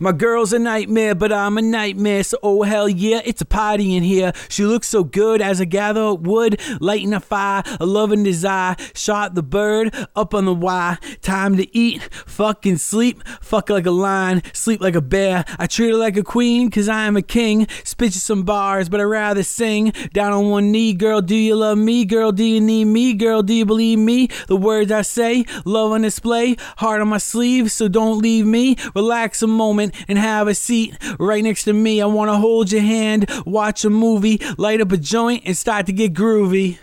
My girl's a nightmare, but I'm a nightmare. So, oh hell yeah, it's a party in here. She looks so good as I gather wood, lighting a fire, a love and desire. Shot the bird up on the wire. Time to eat, fucking sleep, fuck like a lion, sleep like a bear. I treat her like a queen, cause I am a king. Spit you some bars, but I'd rather sing. Down on one knee, girl, do you love me? Girl, do you need me? Girl, do you believe me? The words I say, love on display, heart on my sleeve, so don't leave me. Relax a moment and have a seat right next to me. I want to hold your hand, watch a movie, light up a joint, and start to get groovy.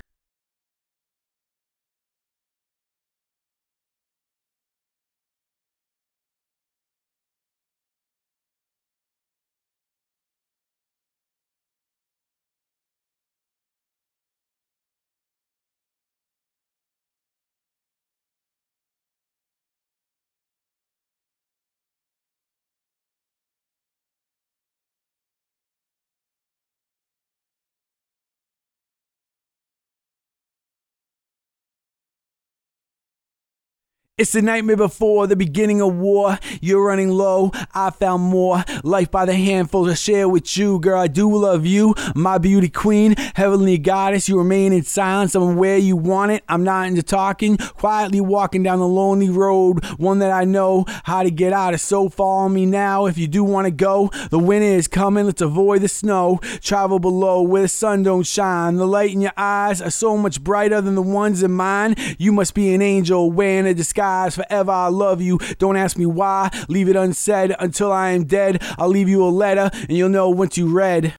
It's the nightmare before the beginning of war. You're running low. I found more. Life by the handful to share with you. Girl, I do love you. My beauty queen, heavenly goddess. You remain in silence. I'm where you want it. I'm not into talking. Quietly walking down the lonely road. One that I know how to get out of. So follow me now if you do want to go. The winter is coming. Let's avoid the snow. Travel below where the sun don't shine. The light in your eyes are so much brighter than the ones in mine. You must be an angel wearing a disguise forever. I love you. Don't ask me why. Leave it unsaid until I am dead. I'll leave you a letter and you'll know once you read.